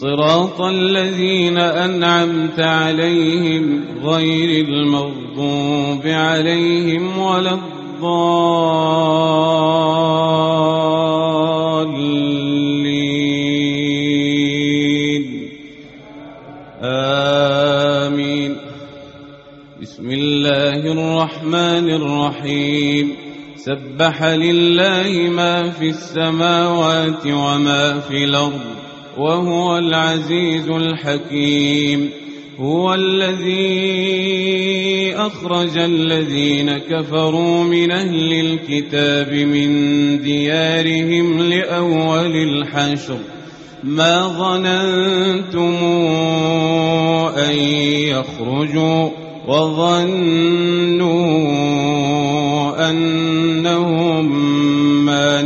صراط الذين أنعمت عليهم غير المغضوب عليهم ولا الضالين. آمين. بسم الله الرحمن الرحيم. سبح لله ما في السماوات وما في الأرض. وهو العزيز الحكيم. هو الذي أخرج الذين كفروا من أهل الكتاب من ديارهم لأول الحشر. ما ظننتم أن يخرجوا وظنوا أنهم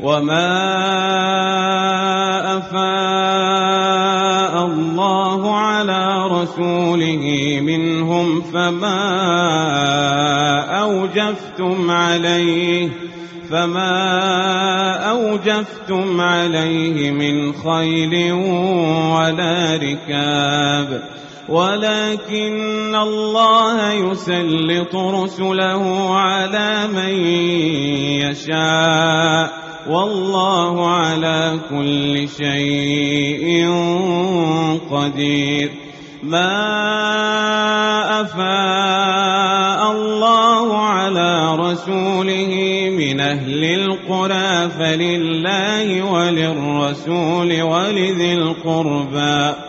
وما أفاء الله على رسوله منهم فما أوجفتم عليه فما أوجفتم عليه من خيل ولا ركاب ولكن الله يسلط رسله على من يشاء والله على كل شيء قدير. ما أفاء الله على رسوله من أهل القرى فلله وللرسول ولذي القربى.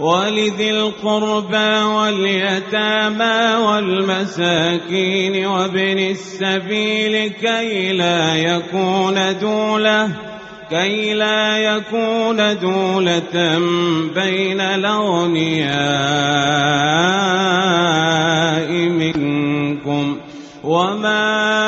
ولذي القربى واليتامى والمساكين وابن السبيل كي لا يكون دولة كي لا يكون دولة بين الأغنياء منكم. وما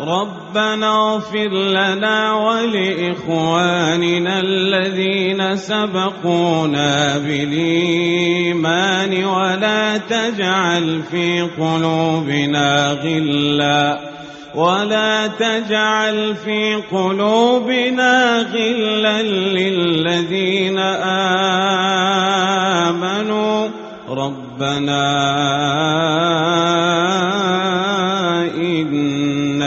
ربنا اغفر لنا ولإخواننا الذين سبقونا بالإيمان ولا تجعل في قلوبنا غلاً ولا تجعل في قلوبنا غلا للذين آمنوا ربنا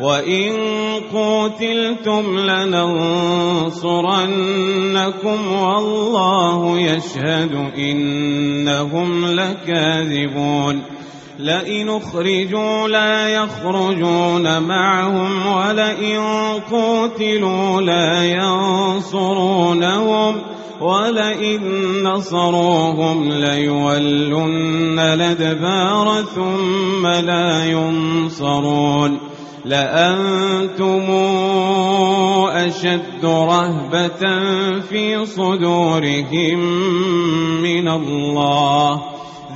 وإن قتلتم لننصرنكم والله يشهد إنهم لكاذبون لئن اخرجوا لا يخرجون معهم ولئن قتلوا لا ينصرونهم ولئن نصروهم ليولن الادبار ثم لا ينصرون لأنتم أشد رهبة في صدورهم من الله.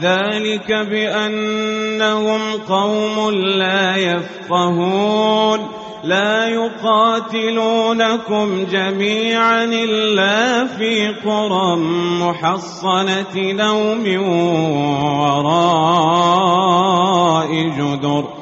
ذلك بأنهم قوم لا يفقهون. لا يقاتلونكم جميعا إلا في قرى محصنة نوم وراء جدر.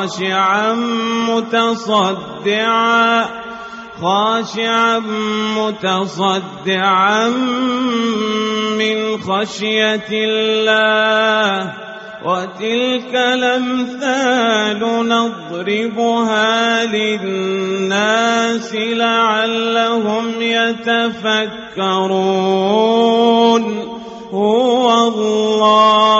خاشعا متصدعا خاشعا متصدعا من خشية الله. وتلك الأمثال نضربها للناس لعلهم يتفكرون. هو الله.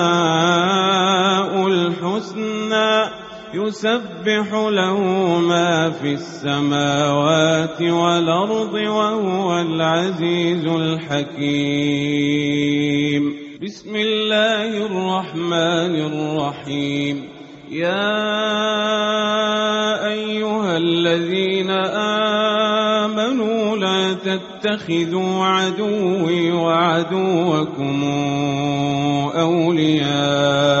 يسبح له ما في السماوات والأرض وهو العزيز الحكيم. بسم الله الرحمن الرحيم. يا أيها الذين آمنوا لا تتخذوا عدوي وعدوكم أولياء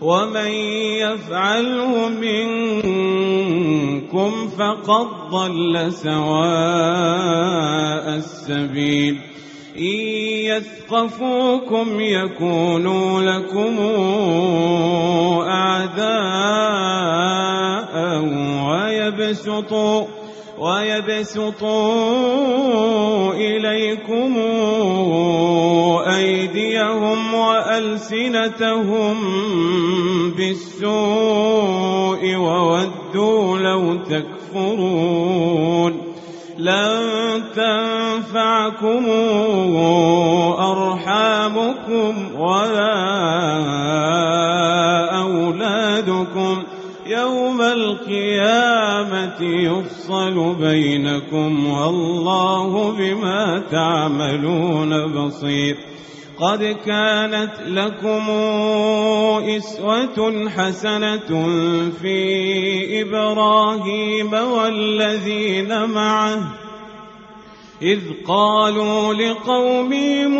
ومن يفعله منكم فقد ضل سواء السبيل. إن يثقفوكم يكونوا لكم أعداء ويبسطوا ويبسطوا إليكم أيديهم وألسنتهم بالسوء وودوا لو تكفرون لن تنفعكم أرحامكم ولا يفصل بينكم والله بما تعملون بصير. قد كانت لكم إسوة حسنة في إبراهيم والذين معه إذ قالوا لقومهم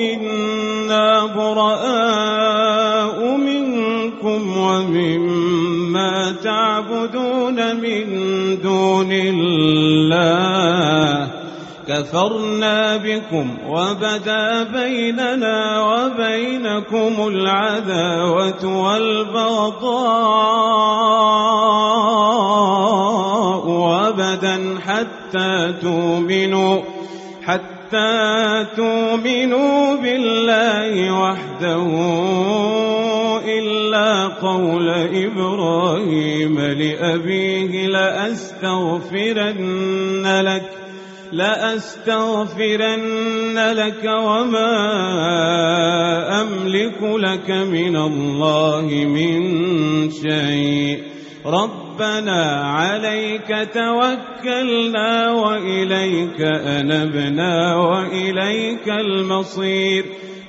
إنا براء منكم ومما تعبدون من دون الله. كفرنا بكم وبدا بيننا وبينكم العداوة والبغضاء وبدا حتى تؤمنوا حتى تؤمنوا بالله وحده إلا قول إبراهيم. لأبيه لأستغفرن لك لأستغفرن لك وما أملك لك من الله من شيء. ربنا عليك توكلنا وإليك أنبنا وإليك المصير.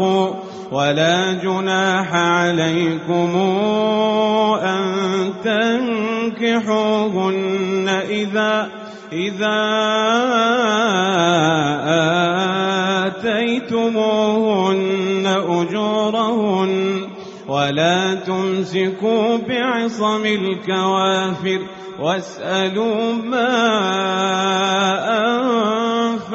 أنفقوا ولا جناح عليكم أن تنكحوهن إذا إذا آتيتموهن أجورهن ولا تمسكوا بعصم الكوافر واسألوا ما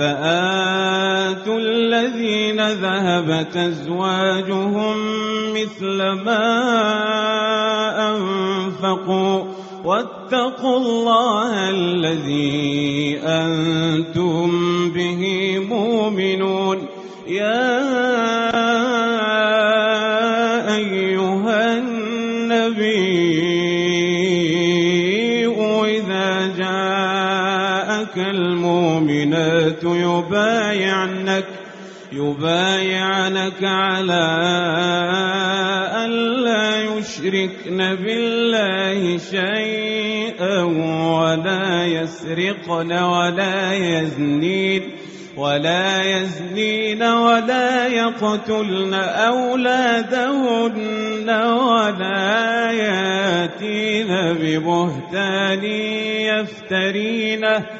فآتوا الذين ذهبت أزواجهم مثل ما أنفقوا واتقوا الله الذي أنتم به مؤمنون. يا يبايعنك يبايعنك على أن لا يشركن بالله شيئا ولا يسرقن ولا يزنين ولا يزنين ولا يقتلن أولادهن ولا يأتين ببهتان يفترينه.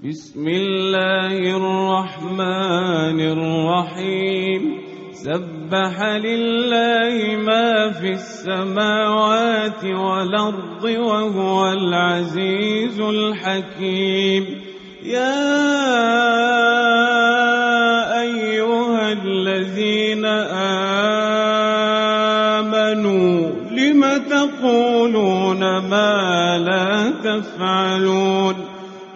بسم الله الرحمن الرحيم. سبح لله ما في السماوات والأرض وهو العزيز الحكيم. يا أيها الذين آمنوا لم تقولون ما لا تفعلون؟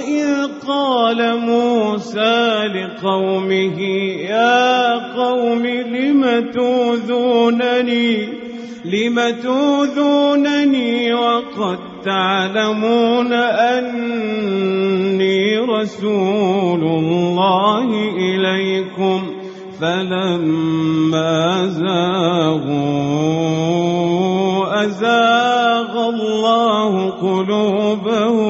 وإذ قال موسى لقومه يا قوم لم توذونني لم توذونني وقد تعلمون أني رسول الله إليكم فلما زاغوا أزاغ الله قلوبهم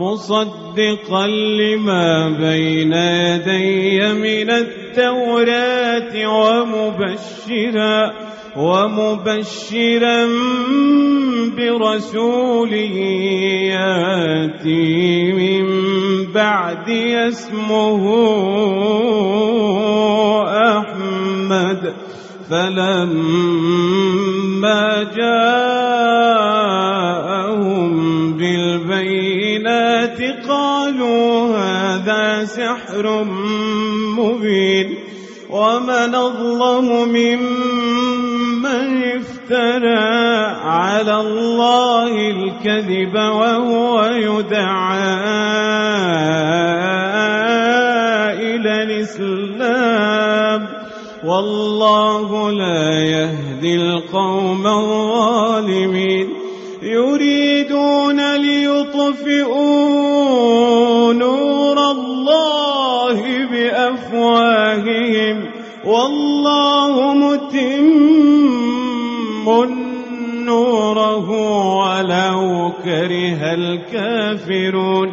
مصدقا لما بين يدي من التوراة ومبشرا ومبشرا برسول ياتي من بعد اسمه أحمد. فلما جاءهم سحر مبين ومن أظلم ممن افترى على الله الكذب وهو يدعى إلى الإسلام والله لا يهدي القوم الظالمين. يريدون بأفواههم والله متم نوره ولو كره الكافرون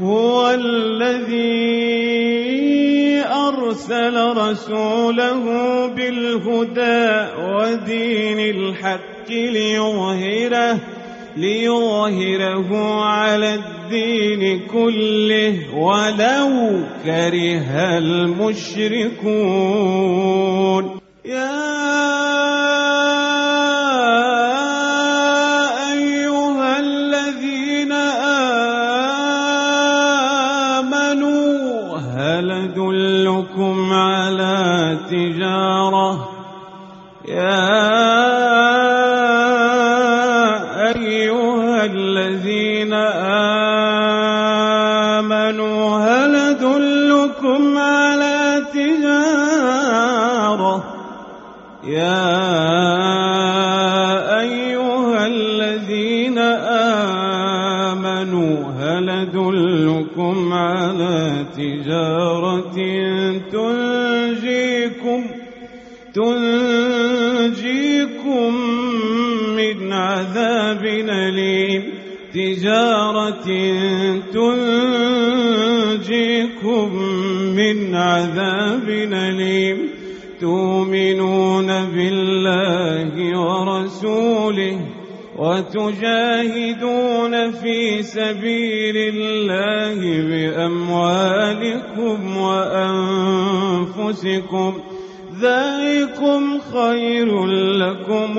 هو الذي أرسل رسوله بالهدى ودين الحق ليظهره ليظهره على الدين كله ولو كره المشركون. يا تجارة تنجيكم تنجيكم من عذاب أليم. تجارة تنجيكم من عذاب أليم. تؤمنون بالله ورسوله وتجاهدون في سبيل الله بأموالكم وأنفسكم. ذلكم خير لكم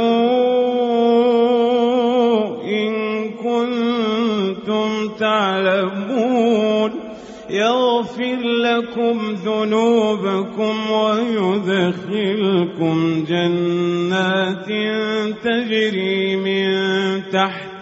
إن كنتم تعلمون. يغفر لكم ذنوبكم ويدخلكم جنات تجري من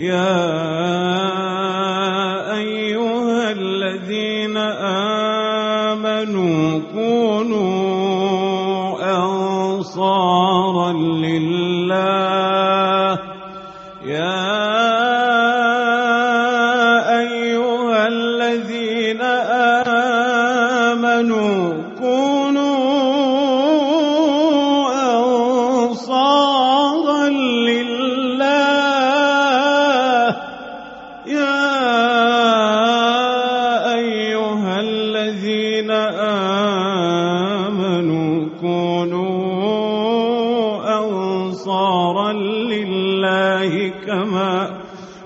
يا أيها الذين آمنوا كونوا أنصارا لله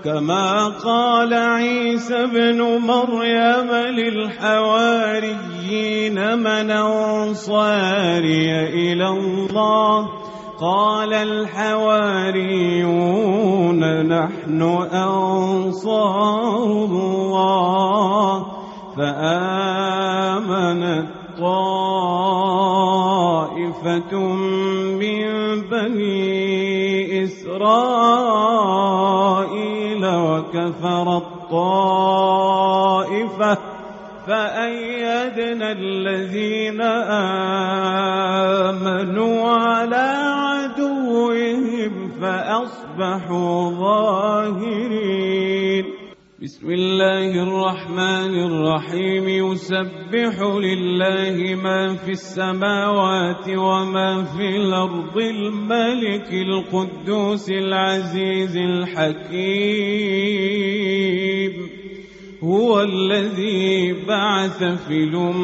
كما يسبح لله ما في السماوات وما في الأرض الملك القدوس العزيز الحكيم هو الذي بعث في الأميين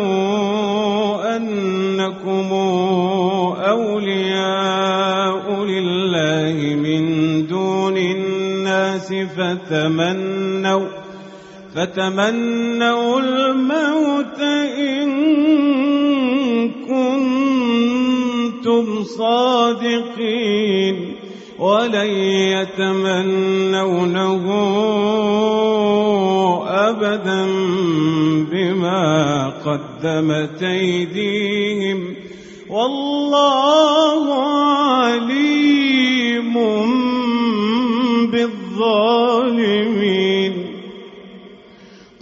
فتمنوا فتمنوا الموت إن كنتم صادقين ولن يتمنونه أبدا بما قدمت أيديهم. والله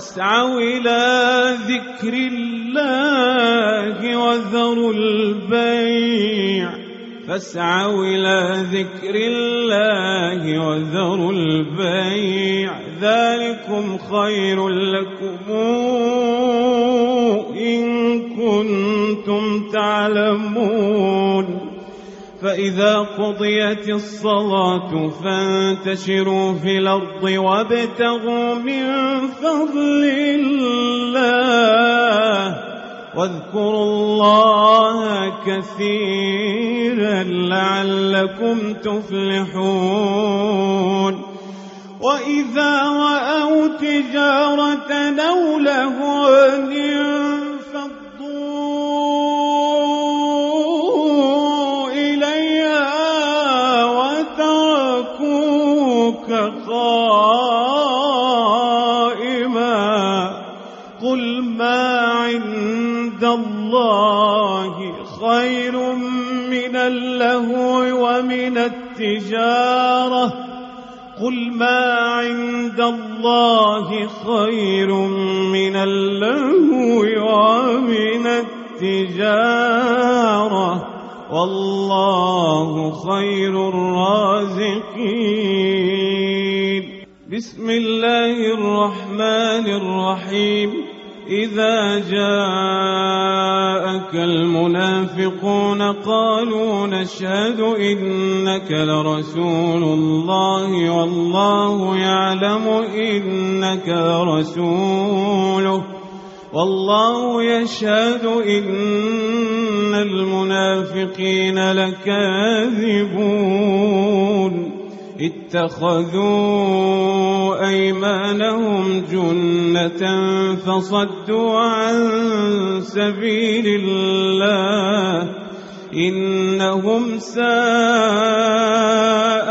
فاسعوا إلى ذكر الله وذروا البيع. فاسعوا إلى ذكر الله وذروا البيع. ذلكم خير لكم إن كنتم تعلمون. فإذا قضيت الصلاة فانتشروا في الأرض وابتغوا من فضل الله واذكروا الله كثيرا لعلكم تفلحون. وإذا رأوا تجارة أو ومن التجارة قل ما عند الله خير من اللهو ومن التجارة والله خير الرازقين. بسم الله الرحمن الرحيم. إذا جاءك المنافقون قالوا نشهد إنك لرسول الله والله يعلم إنك لرسوله والله يشهد إن المنافقين لكاذبون اتخذوا أيمانهم جنة فصدوا عن سبيل الله إنهم ساء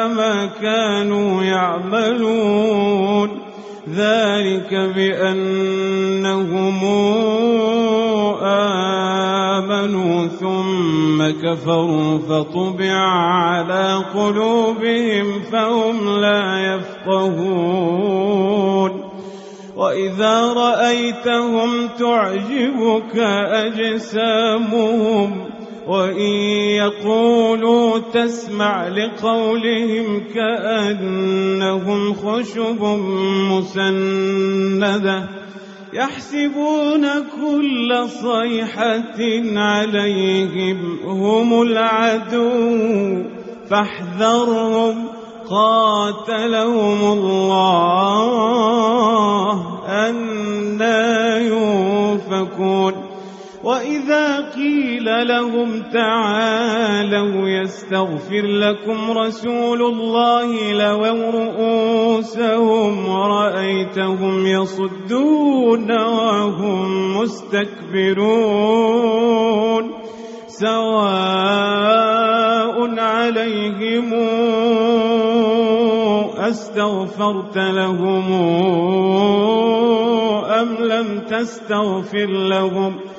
ما كانوا يعملون ذلك بأنهم آمنوا كفروا فطبع على قلوبهم فهم لا يفقهون. وإذا رأيتهم تعجبك أجسامهم وإن يقولوا تسمع لقولهم كأنهم خشب مسندة. يحسبون كل صيحة عليهم هم العدو. فاحذرهم قاتلهم الله أنا يوفكون وإذا قيل لهم تعالوا يستغفر لكم رسول الله لووا رؤوسهم ورأيتهم يصدون وهم مستكبرون سواء عليهم أستغفرت لهم أم لم تستغفر لهم ۖ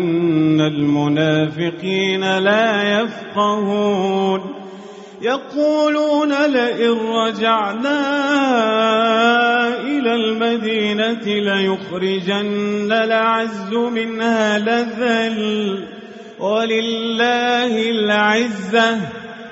المنافقين لا يفقهون. يقولون لئن رجعنا إلى المدينة ليخرجن العز منها لذل. ولله العزة.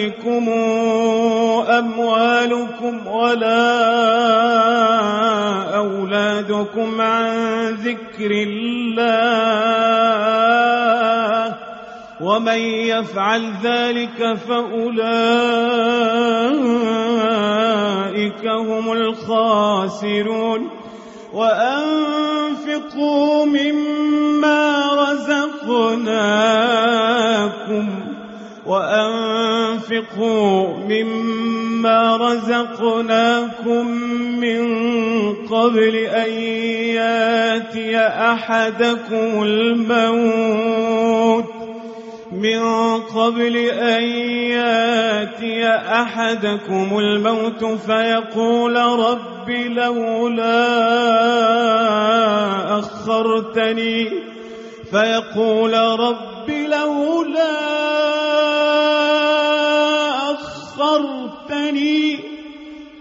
تلهكم أموالكم ولا أولادكم عن ذكر الله ومن يفعل ذلك فأولئك هم الخاسرون وأنفقوا مما رزقناكم وأنفقوا مما رزقناكم من قبل أن يأتي أحدكم الموت من قبل أن يأتي أحدكم الموت فيقول رب لولا أخرتني فيقول رب لولا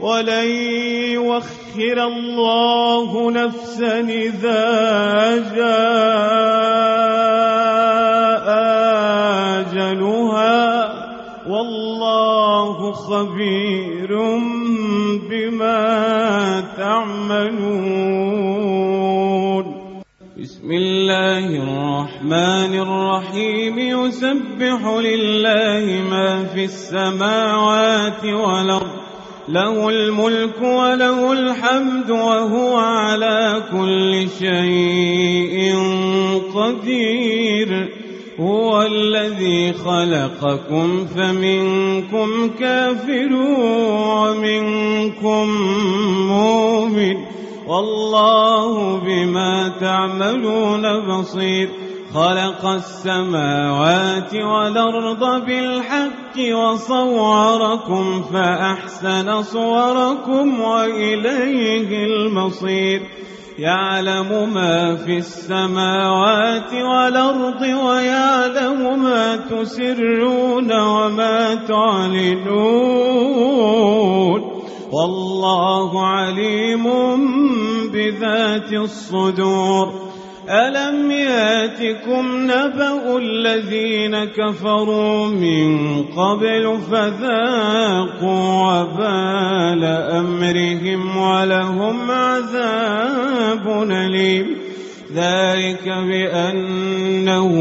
ولن يوخر الله نفسا إذا جاء أجلها والله خبير بما تعملون بسم الله الرحمن الرحيم يسبح لله ما في السماوات والأرض له الملك وله الحمد وهو على كل شيء قدير. هو الذي خلقكم فمنكم كافر ومنكم مؤمن. والله بما تعملون بصير. خلق السماوات والأرض بالحق وصوركم فأحسن صوركم وإليه المصير. يعلم ما في السماوات والأرض ويعلم ما تسرون وما تعلنون. والله عليم بذات الصدور. ألم يأتكم نبأ الذين كفروا من قبل فذاقوا وبال أمرهم ولهم عذاب أليم؟ ذلك بأنه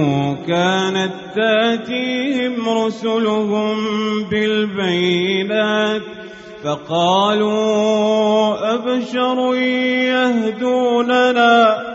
كانت تأتيهم رسلهم بالبينات فقالوا أبشر يهدوننا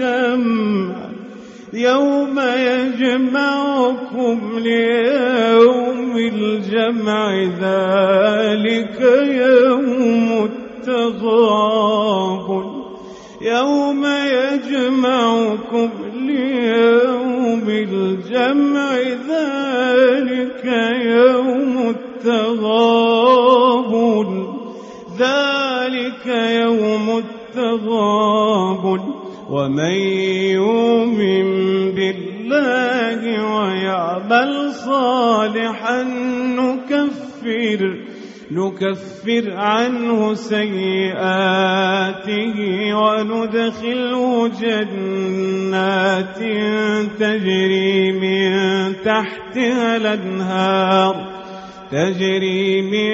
الجمع يوم يجمعكم ليوم الجمع ذلك يوم التغابن يوم يجمعكم ليوم الجمع ذلك يوم التغابن ذلك يوم التغابن ومن يؤمن بالله ويعمل صالحا نكفر نكفر عنه سيئاته وندخله جنات تجري من تحتها الأنهار. تجري من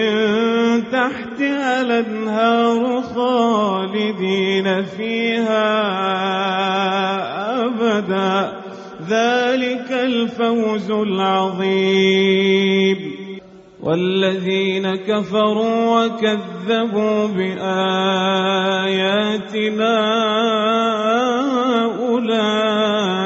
تحتها الأنهار خالدين فيها أبدا. ذلك الفوز العظيم. والذين كفروا وكذبوا بآياتنا أولئك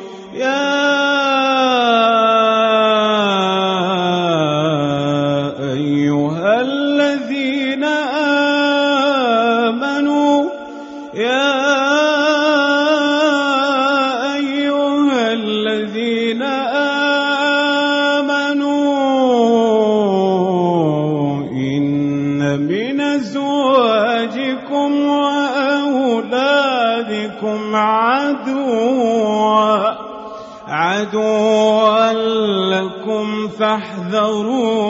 فاحذروهم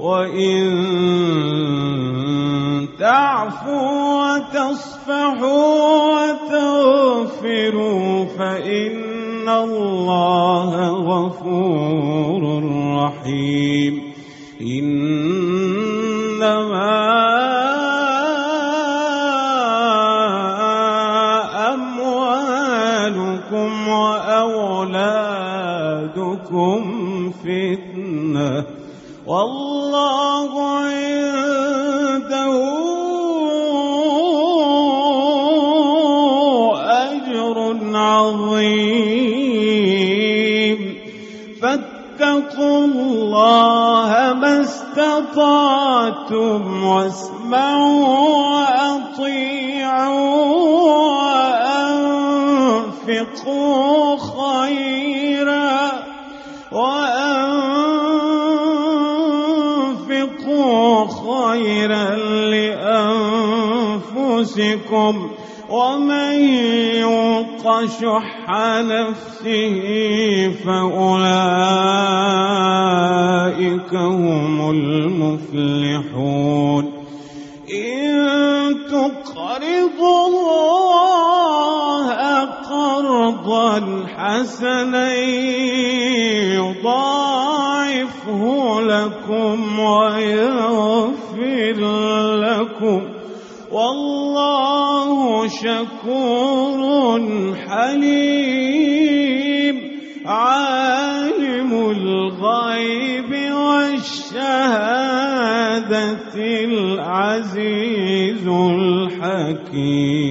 وإن تعفوا وتصفحوا وتغفروا فإن الله غفور رحيم. إنما فتنة والله عنده أجر عظيم. فاتقوا الله ما استطعتم واسمعوا خيرا لأنفسكم ومن يوق شح نفسه فأولئك هم المفلحون. إن تقرضوا الله قرضا حسنا يضاعفه لكم ويغفر لكم والله شكور حليم عالم الغيب الشهادة العزيز الحكيم